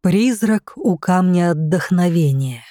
Призрак у камня отдохновения.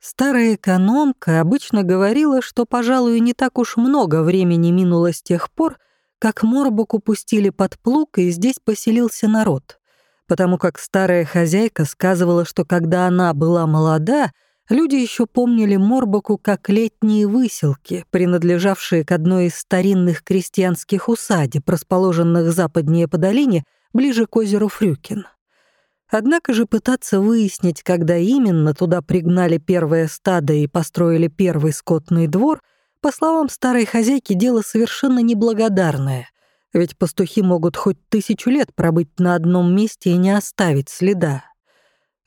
Старая экономка обычно говорила, что, пожалуй, не так уж много времени минуло с тех пор, как Морбок упустили под плуг, и здесь поселился народ. Потому как старая хозяйка сказывала, что когда она была молода, люди еще помнили Морбоку как летние выселки, принадлежавшие к одной из старинных крестьянских усадеб, расположенных западнее по долине, ближе к озеру Фрюкин. Однако же пытаться выяснить, когда именно туда пригнали первое стадо и построили первый скотный двор, по словам старой хозяйки, дело совершенно неблагодарное, ведь пастухи могут хоть тысячу лет пробыть на одном месте и не оставить следа.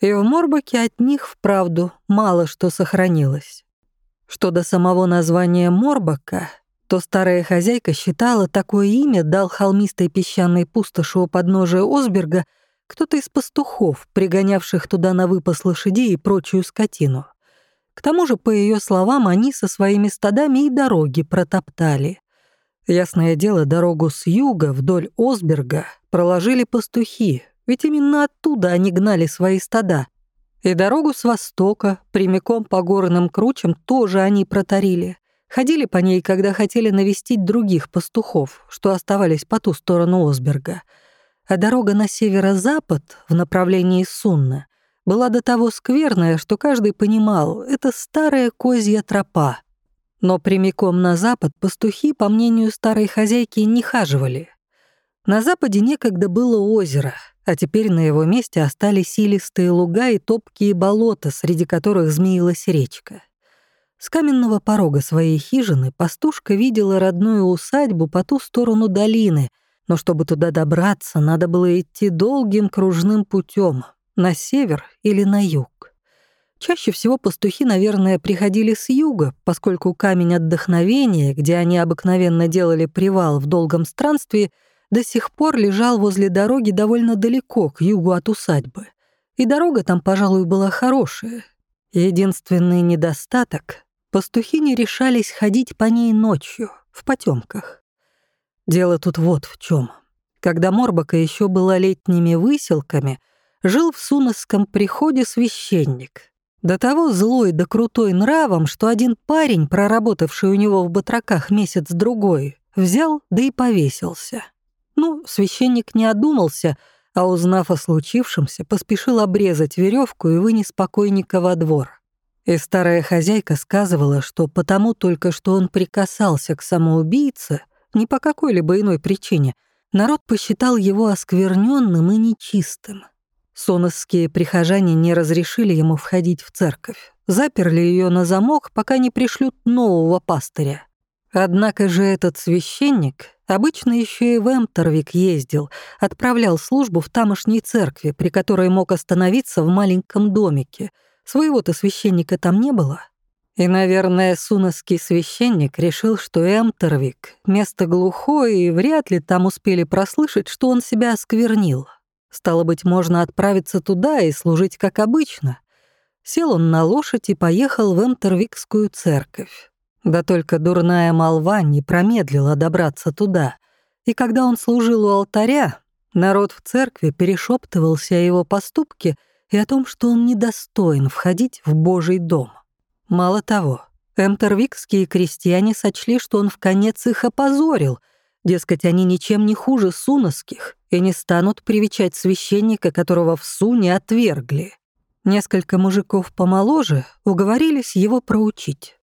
И в Морбаке от них, вправду, мало что сохранилось. Что до самого названия Морбака, то старая хозяйка считала, такое имя дал холмистой песчаной пустоши у подножия Осберга — кто-то из пастухов, пригонявших туда на выпас лошадей и прочую скотину. К тому же, по ее словам, они со своими стадами и дороги протоптали. Ясное дело, дорогу с юга вдоль Осберга проложили пастухи, ведь именно оттуда они гнали свои стада. И дорогу с востока, прямиком по горным кручам, тоже они протарили. Ходили по ней, когда хотели навестить других пастухов, что оставались по ту сторону Осберга — а дорога на северо-запад в направлении Сунна была до того скверная, что каждый понимал, это старая козья тропа. Но прямиком на запад пастухи, по мнению старой хозяйки, не хаживали. На западе некогда было озеро, а теперь на его месте остались силистые луга и топкие болота, среди которых змеилась речка. С каменного порога своей хижины пастушка видела родную усадьбу по ту сторону долины, но чтобы туда добраться, надо было идти долгим кружным путем на север или на юг. Чаще всего пастухи, наверное, приходили с юга, поскольку камень отдохновения, где они обыкновенно делали привал в долгом странстве, до сих пор лежал возле дороги довольно далеко, к югу от усадьбы. И дорога там, пожалуй, была хорошая. Единственный недостаток — пастухи не решались ходить по ней ночью, в потемках. Дело тут вот в чем. Когда Морбака еще была летними выселками, жил в Суносском приходе священник. До того злой да крутой нравом, что один парень, проработавший у него в батраках месяц-другой, взял да и повесился. Ну, священник не одумался, а узнав о случившемся, поспешил обрезать веревку и вынес покойника во двор. И старая хозяйка сказывала, что потому только что он прикасался к самоубийце, не по какой-либо иной причине, народ посчитал его оскверненным и нечистым. Соносские прихожане не разрешили ему входить в церковь, заперли ее на замок, пока не пришлют нового пастыря. Однако же этот священник обычно еще и в Эмтервик ездил, отправлял службу в тамошней церкви, при которой мог остановиться в маленьком домике. Своего-то священника там не было. И, наверное, суносский священник решил, что Эмтервик — место глухое, и вряд ли там успели прослышать, что он себя осквернил. Стало быть, можно отправиться туда и служить как обычно. Сел он на лошадь и поехал в Эмтервикскую церковь. Да только дурная молва не промедлила добраться туда. И когда он служил у алтаря, народ в церкви перешептывался о его поступке и о том, что он недостоин входить в Божий дом. Мало того, эмтервикские крестьяне сочли, что он в конец их опозорил, дескать, они ничем не хуже суносских и не станут привечать священника, которого в суне отвергли. Несколько мужиков помоложе уговорились его проучить.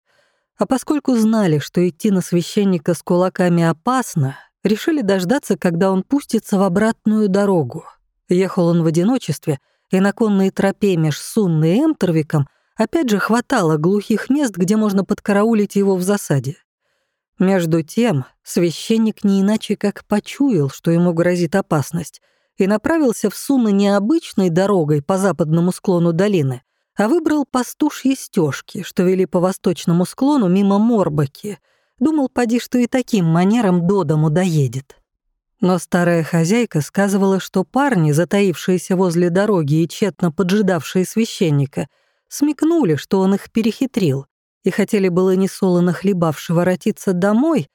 А поскольку знали, что идти на священника с кулаками опасно, решили дождаться, когда он пустится в обратную дорогу. Ехал он в одиночестве, и на конной тропе меж Сунной и Эмтервиком Опять же, хватало глухих мест, где можно подкараулить его в засаде. Между тем, священник не иначе как почуял, что ему грозит опасность, и направился в Суны необычной дорогой по западному склону долины, а выбрал пастушьи стежки, что вели по восточному склону мимо Морбаки. Думал, поди, что и таким манером до дому доедет. Но старая хозяйка сказывала, что парни, затаившиеся возле дороги и тщетно поджидавшие священника — смекнули, что он их перехитрил, и хотели было несолоно хлебавши воротиться домой,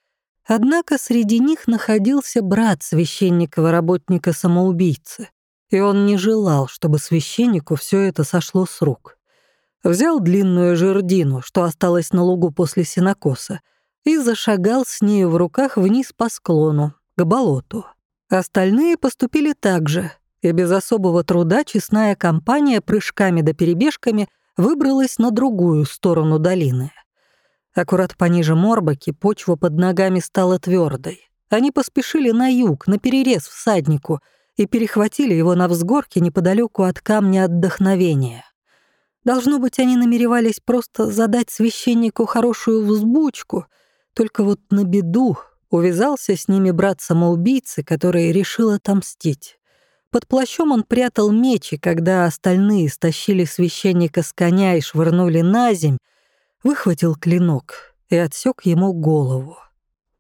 однако среди них находился брат священникова работника-самоубийцы. и он не желал, чтобы священнику все это сошло с рук. Взял длинную жердину, что осталось на лугу после сенокоса, и зашагал с нею в руках вниз по склону, к болоту. Остальные поступили так же, и без особого труда честная компания прыжками да перебежками выбралась на другую сторону долины. Аккурат пониже Морбаки почва под ногами стала твердой. Они поспешили на юг, на перерез всаднику, и перехватили его на взгорке неподалеку от камня отдохновения. Должно быть, они намеревались просто задать священнику хорошую взбучку, только вот на беду увязался с ними брат самоубийцы, который решил отомстить. Под плащом он прятал меч, и когда остальные стащили священника с коня и швырнули на земь, выхватил клинок и отсек ему голову.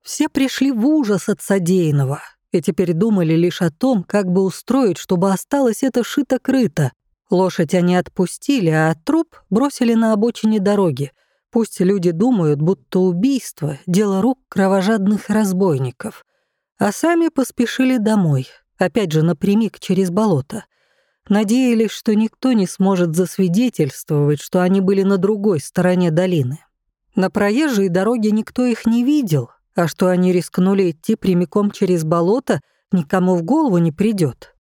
Все пришли в ужас от содеянного и теперь думали лишь о том, как бы устроить, чтобы осталось это шито-крыто. Лошадь они отпустили, а труп бросили на обочине дороги. Пусть люди думают, будто убийство — дело рук кровожадных разбойников. А сами поспешили домой, опять же напрямик через болото. Надеялись, что никто не сможет засвидетельствовать, что они были на другой стороне долины. На проезжей дороге никто их не видел, а что они рискнули идти прямиком через болото, никому в голову не придет.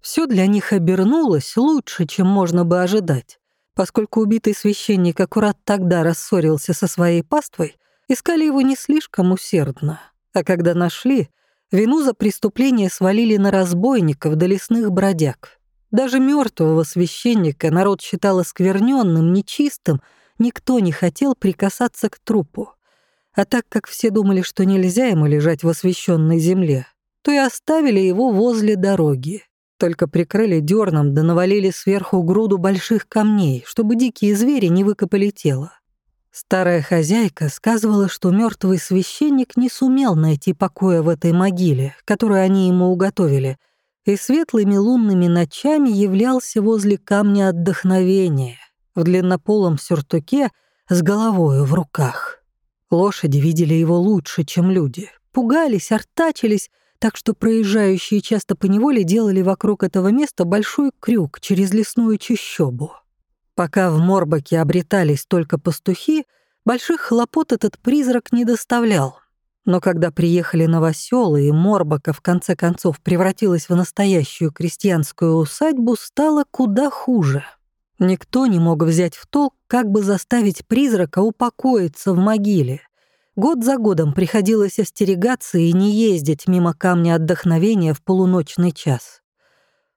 Все для них обернулось лучше, чем можно бы ожидать. Поскольку убитый священник аккурат тогда рассорился со своей паствой, искали его не слишком усердно. А когда нашли, вину за преступление свалили на разбойников до лесных бродяг. Даже мертвого священника народ считал оскверненным, нечистым, никто не хотел прикасаться к трупу. А так как все думали, что нельзя ему лежать в освященной земле, то и оставили его возле дороги. Только прикрыли дерном да навалили сверху груду больших камней, чтобы дикие звери не выкопали тело. Старая хозяйка сказывала, что мертвый священник не сумел найти покоя в этой могиле, которую они ему уготовили, и светлыми лунными ночами являлся возле камня отдохновения в длиннополом сюртуке с головою в руках. Лошади видели его лучше, чем люди. Пугались, артачились, так что проезжающие часто поневоле делали вокруг этого места большой крюк через лесную чащобу. Пока в Морбаке обретались только пастухи, больших хлопот этот призрак не доставлял. Но когда приехали новоселы и Морбака в конце концов превратилась в настоящую крестьянскую усадьбу, стало куда хуже — Никто не мог взять в толк, как бы заставить призрака упокоиться в могиле. Год за годом приходилось остерегаться и не ездить мимо камня отдохновения в полуночный час.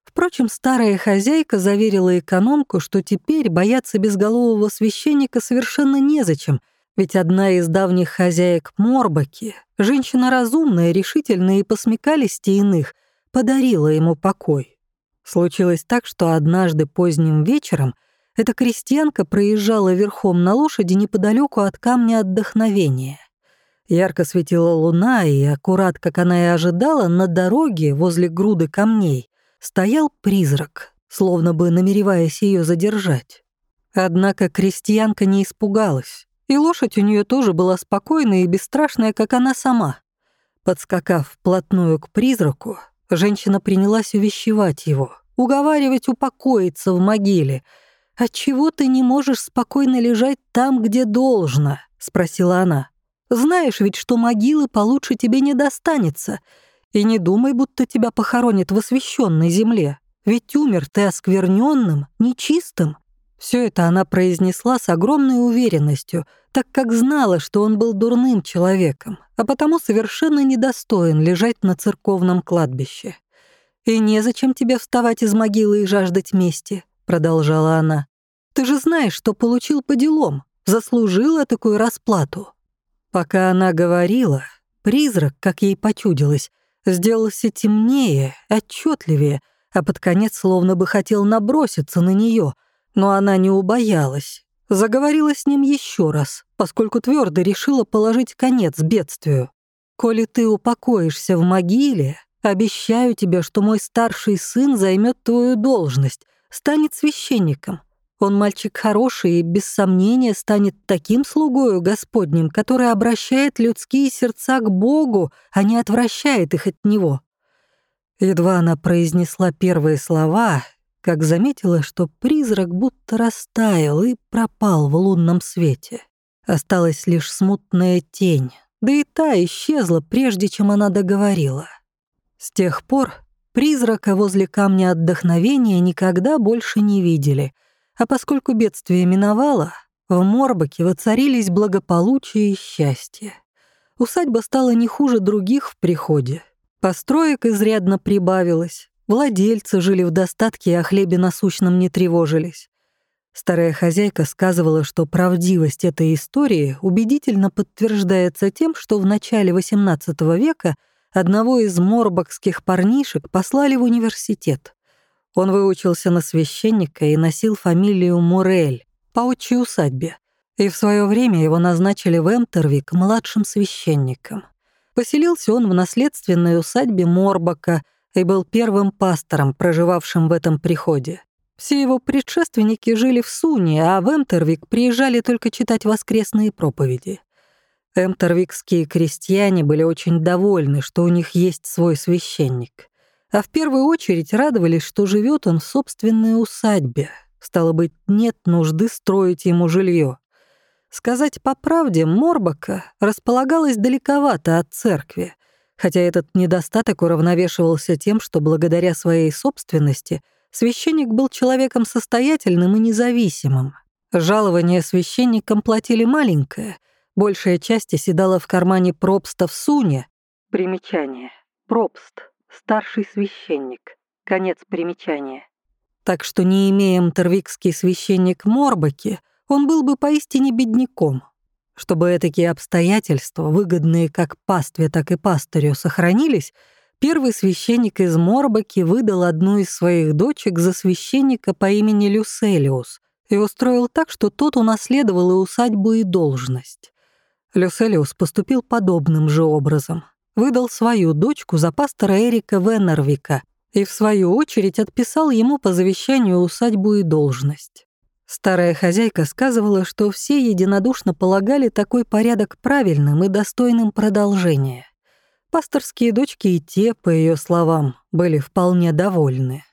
Впрочем, старая хозяйка заверила экономку, что теперь бояться безголового священника совершенно незачем, ведь одна из давних хозяек Морбаки, женщина разумная, решительная и посмекалисти иных, подарила ему покой. Случилось так, что однажды поздним вечером эта крестьянка проезжала верхом на лошади неподалеку от камня отдохновения. Ярко светила луна, и аккурат, как она и ожидала, на дороге возле груды камней стоял призрак, словно бы намереваясь ее задержать. Однако крестьянка не испугалась, и лошадь у нее тоже была спокойная и бесстрашная, как она сама. Подскакав вплотную к призраку, женщина принялась увещевать его уговаривать упокоиться в могиле. «Отчего ты не можешь спокойно лежать там, где должно?» — спросила она. «Знаешь ведь, что могилы получше тебе не достанется. И не думай, будто тебя похоронят в освященной земле. Ведь умер ты оскверненным, нечистым». Все это она произнесла с огромной уверенностью, так как знала, что он был дурным человеком, а потому совершенно недостоин лежать на церковном кладбище. «И незачем тебе вставать из могилы и жаждать мести», — продолжала она. «Ты же знаешь, что получил по делам, заслужила такую расплату». Пока она говорила, призрак, как ей почудилось, сделался темнее, отчетливее, а под конец словно бы хотел наброситься на нее, но она не убоялась. Заговорила с ним еще раз, поскольку твердо решила положить конец бедствию. «Коли ты упокоишься в могиле, Обещаю тебе, что мой старший сын займет твою должность, станет священником. Он мальчик хороший и, без сомнения, станет таким слугою Господним, который обращает людские сердца к Богу, а не отвращает их от Него». Едва она произнесла первые слова, как заметила, что призрак будто растаял и пропал в лунном свете. Осталась лишь смутная тень, да и та исчезла, прежде чем она договорила. С тех пор призрака возле камня отдохновения никогда больше не видели, а поскольку бедствие миновало, в Морбаке воцарились благополучие и счастье. Усадьба стала не хуже других в приходе. Построек изрядно прибавилось, владельцы жили в достатке и о хлебе насущном не тревожились. Старая хозяйка сказывала, что правдивость этой истории убедительно подтверждается тем, что в начале XVIII века одного из морбокских парнишек послали в университет. Он выучился на священника и носил фамилию Мурель по отчей усадьбе, и в свое время его назначили в Эмтервик младшим священником. Поселился он в наследственной усадьбе Морбока и был первым пастором, проживавшим в этом приходе. Все его предшественники жили в Суне, а в Эмтервик приезжали только читать воскресные проповеди. Эмтервикские крестьяне были очень довольны, что у них есть свой священник. А в первую очередь радовались, что живет он в собственной усадьбе. Стало быть, нет нужды строить ему жилье. Сказать по правде, Морбака располагалась далековато от церкви, хотя этот недостаток уравновешивался тем, что благодаря своей собственности — священник был человеком состоятельным и независимым. Жалование священникам платили маленькое, большая часть оседала в кармане пропста в Суне. Примечание. Пропст. Старший священник. Конец примечания. Так что, не имея мтервикский священник Морбаки, он был бы поистине бедняком. Чтобы такие обстоятельства, выгодные как пастве, так и пастырю, сохранились — Первый священник из Морбаки выдал одну из своих дочек за священника по имени Люселиус и устроил так, что тот унаследовал и усадьбу, и должность. Люселиус поступил подобным же образом. Выдал свою дочку за пастора Эрика Веннервика и, в свою очередь, отписал ему по завещанию усадьбу и должность. Старая хозяйка сказывала, что все единодушно полагали такой порядок правильным и достойным продолжения. Пасторские дочки и те, по ее словам, были вполне довольны.